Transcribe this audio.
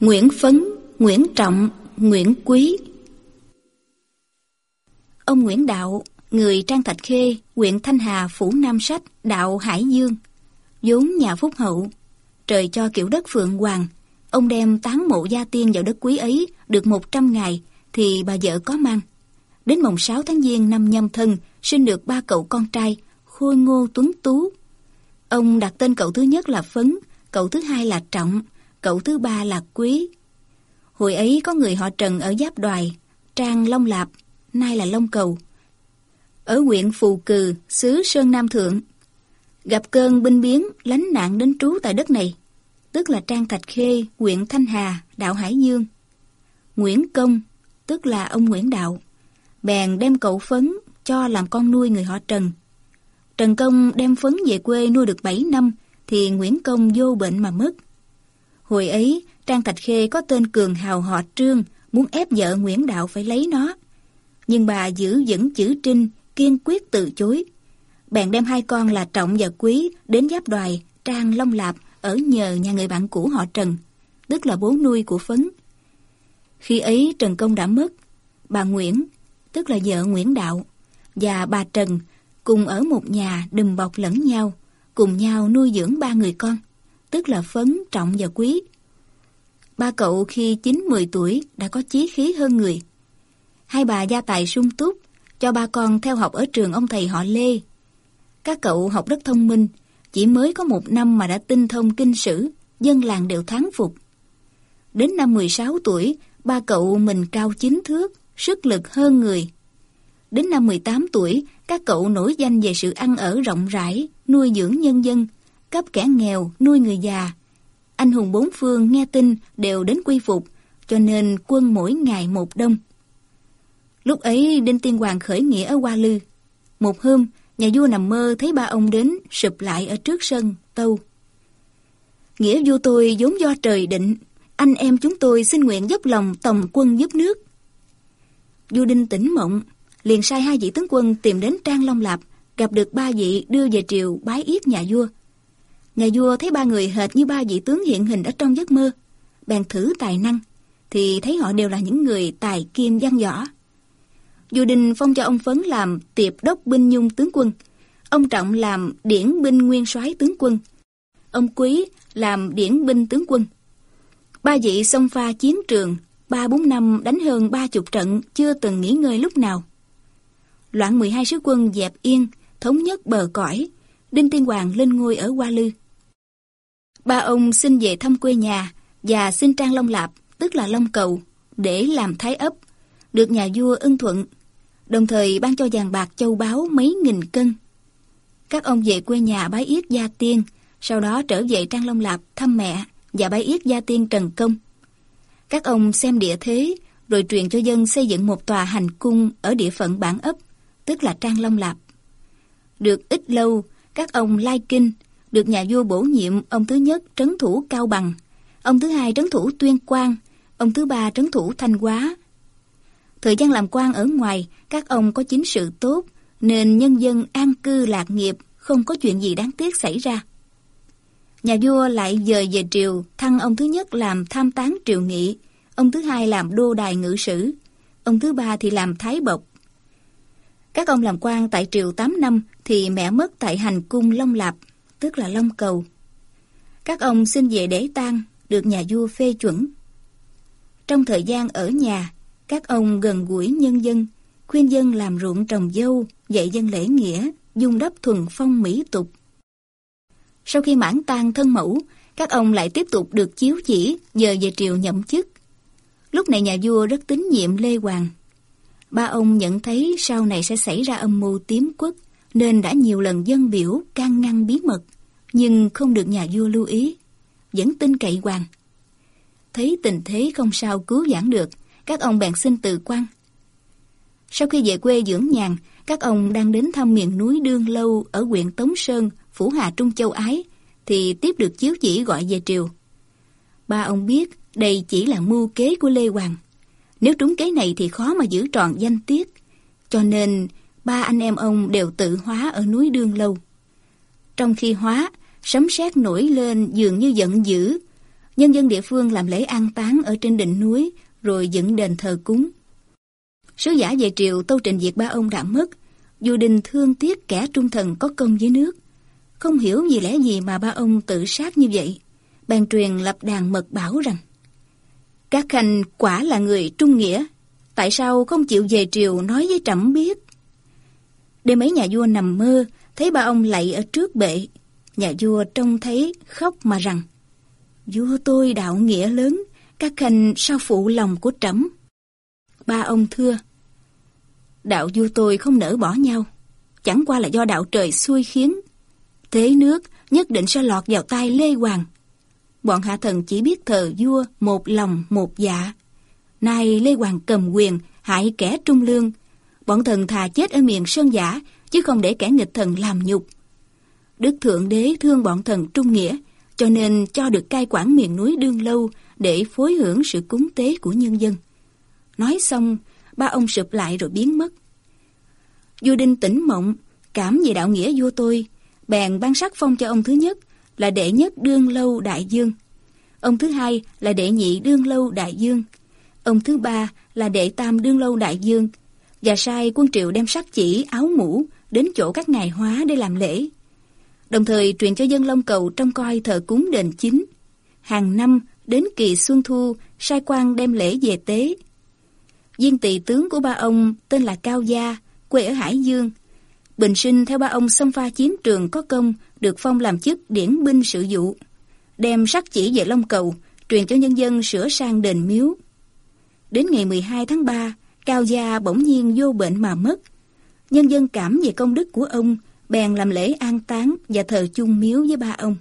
Nguyễn Phấn, Nguyễn Trọng, Nguyễn Quý Ông Nguyễn Đạo, người Trang Thạch Khê, huyện Thanh Hà, Phủ Nam Sách, đạo Hải Dương, vốn nhà phúc hậu. Trời cho kiểu đất Phượng Hoàng, ông đem tán mộ gia tiên vào đất quý ấy được 100 ngày thì bà vợ có mang. Đến mồng 6 tháng Giêng năm nhâm thân, sinh được ba cậu con trai, khôi ngô tuấn tú. Ông đặt tên cậu thứ nhất là Phấn, cậu thứ hai là Trọng, cậu thứ ba là Quý. Hồi ấy có người họ Trần ở Giáp Đoài, Trang Long Lạp, nay là Long Cầu. Ở huyện Phù Cừ, xứ Sơn Nam Thượng, gặp cơn binh biến lánh nạn đến trú tại đất này, tức là Trang Thạch Khê, huyện Thanh Hà, đạo Hải Dương. Nguyễn Công, tức là ông Nguyễn Đạo, bèn đem cậu Phấn cho làm con nuôi người họ Trần. Trần Công đem Phấn về quê nuôi được 7 năm, thì Nguyễn Công vô bệnh mà mất. Hồi ấy, Trang Thạch Khê có tên cường hào họ Trương, muốn ép vợ Nguyễn Đạo phải lấy nó. Nhưng bà giữ vững chữ trinh, kiên quyết từ chối. Bèn đem hai con là Trọng và Quý đến giáp đoài, Trang Long Lạp ở nhờ nhà người bạn cũ họ Trần, tức là bố nuôi của Phấn. Khi ấy Trần Công đã mất, bà Nguyễn, tức là vợ Nguyễn Đạo, và bà Trần cùng ở một nhà đùm bọc lẫn nhau, cùng nhau nuôi dưỡng ba người con, tức là Phấn, Trọng và Quý. Ba cậu khi 9-10 tuổi đã có chí khí hơn người. Hai bà gia tài sung túc, cho ba con theo học ở trường ông thầy họ Lê. Các cậu học rất thông minh, chỉ mới có một năm mà đã tinh thông kinh sử, dân làng đều thán phục. Đến năm 16 tuổi, ba cậu mình cao chín thước, sức lực hơn người. Đến năm 18 tuổi, các cậu nổi danh về sự ăn ở rộng rãi, nuôi dưỡng nhân dân, cấp kẻ nghèo, nuôi người già. Anh hùng bốn phương nghe tin đều đến quy phục, cho nên quân mỗi ngày một đông. Lúc ấy Đinh Tiên Hoàng khởi nghĩa ở Hoa Lư. Một hôm, nhà vua nằm mơ thấy ba ông đến sụp lại ở trước sân, tâu. Nghĩa vua tôi vốn do trời định, anh em chúng tôi xin nguyện dốc lòng tòng quân giúp nước. Vua Đinh tỉnh mộng, liền sai hai vị tướng quân tìm đến Trang Long Lạp, gặp được ba vị đưa về triều bái yết nhà vua. Nhà vua thấy ba người hệt như ba vị tướng hiện hình ở trong giấc mơ, bèn thử tài năng, thì thấy họ đều là những người tài kiêm văn võ. Vua đình phong cho ông Phấn làm tiệp đốc binh nhung tướng quân, ông Trọng làm điển binh nguyên soái tướng quân, ông Quý làm điển binh tướng quân. Ba vị xông pha chiến trường, ba bốn năm đánh hơn ba chục trận, chưa từng nghỉ ngơi lúc nào. Loạn 12 sứ quân dẹp yên, thống nhất bờ cõi, Đinh Tiên Hoàng lên ngôi ở Hoa Lư. Ba ông xin về thăm quê nhà và xin trang Long Lạp, tức là Long Cầu, để làm thái ấp, được nhà vua ưng thuận, đồng thời ban cho vàng bạc châu báu mấy nghìn cân. Các ông về quê nhà bái yết gia tiên, sau đó trở về Trang Long Lạp thăm mẹ và bái yết gia tiên Trần Công. Các ông xem địa thế, rồi truyền cho dân xây dựng một tòa hành cung ở địa phận bản ấp, tức là Trang Long Lạp. Được ít lâu, các ông lai kinh, được nhà vua bổ nhiệm ông thứ nhất trấn thủ Cao Bằng, ông thứ hai trấn thủ Tuyên Quang, ông thứ ba trấn thủ Thanh Hóa. Thời gian làm quan ở ngoài, các ông có chính sự tốt, nên nhân dân an cư lạc nghiệp, không có chuyện gì đáng tiếc xảy ra. Nhà vua lại dời về triều, thăng ông thứ nhất làm tham tán triều nghị, ông thứ hai làm đô đài ngự sử, ông thứ ba thì làm thái bộc. Các ông làm quan tại triều 8 năm thì mẹ mất tại hành cung Long Lạp, tức là Long Cầu. Các ông xin về để tang, được nhà vua phê chuẩn. Trong thời gian ở nhà, các ông gần gũi nhân dân, khuyên dân làm ruộng trồng dâu, dạy dân lễ nghĩa, dung đắp thuần phong mỹ tục. Sau khi mãn tang thân mẫu, các ông lại tiếp tục được chiếu chỉ giờ về triều nhậm chức. Lúc này nhà vua rất tín nhiệm Lê Hoàng. Ba ông nhận thấy sau này sẽ xảy ra âm mưu tiếm quốc, nên đã nhiều lần dân biểu can ngăn bí mật, nhưng không được nhà vua lưu ý, vẫn tin cậy Hoàng. Thấy tình thế không sao cứu giãn được, các ông bèn xin từ quan. Sau khi về quê dưỡng nhàn, các ông đang đến thăm miền núi Đương Lâu ở huyện Tống Sơn, Phủ Hà Trung Châu Ái, thì tiếp được chiếu chỉ gọi về triều. Ba ông biết đây chỉ là mưu kế của Lê Hoàng. Nếu trúng kế này thì khó mà giữ trọn danh tiết. Cho nên ba anh em ông đều tự hóa ở núi Đương Lâu. Trong khi hóa, sấm sét nổi lên dường như giận dữ. Nhân dân địa phương làm lễ an táng ở trên đỉnh núi rồi dựng đền thờ cúng. Sứ giả về triều Tâu trình việc ba ông đã mất. Dù đình thương tiếc kẻ trung thần có công với nước. Không hiểu vì lẽ gì mà ba ông tự sát như vậy. Bàn truyền lập đàn mật bảo rằng Các khanh quả là người trung nghĩa. Tại sao không chịu về triều nói với trẫm biết? Đêm ấy nhà vua nằm mơ, thấy ba ông lạy ở trước bệ. Nhà vua trông thấy khóc mà rằng Vua tôi đạo nghĩa lớn, các khanh sao phụ lòng của trẫm? Ba ông thưa Đạo vua tôi không nỡ bỏ nhau Chẳng qua là do đạo trời xui khiến. Thế nước nhất định sẽ lọt vào tay Lê Hoàng. Bọn hạ thần chỉ biết thờ vua một lòng một dạ. Nay Lê Hoàng cầm quyền hại kẻ trung lương Bọn thần thà chết ở miền sơn giả Chứ không để kẻ nghịch thần làm nhục Đức Thượng Đế thương bọn thần trung nghĩa cho nên cho được cai quản miền núi đương lâu để phối hưởng sự cúng tế của nhân dân. Nói xong, ba ông sụp lại rồi biến mất. Vua Đinh tỉnh mộng, cảm về đạo nghĩa vua tôi, bèn ban sắc phong cho ông thứ nhất là đệ nhất đương lâu đại dương. Ông thứ hai là đệ nhị đương lâu đại dương. Ông thứ ba là đệ tam đương lâu đại dương và sai quân triệu đem sắc chỉ áo mũ đến chỗ các ngài hóa để làm lễ đồng thời truyền cho dân Long Cầu trong coi thờ cúng đền chính. Hàng năm, đến kỳ xuân thu, sai quan đem lễ về tế. Viên tỳ tướng của ba ông tên là Cao Gia, quê ở Hải Dương. Bình sinh theo ba ông xông pha chiến trường có công, được phong làm chức điển binh sự dụ. Đem sắc chỉ về Long Cầu, truyền cho nhân dân sửa sang đền miếu. Đến ngày 12 tháng 3, Cao Gia bỗng nhiên vô bệnh mà mất. Nhân dân cảm về công đức của ông, bèn làm lễ an táng và thờ chung miếu với ba ông.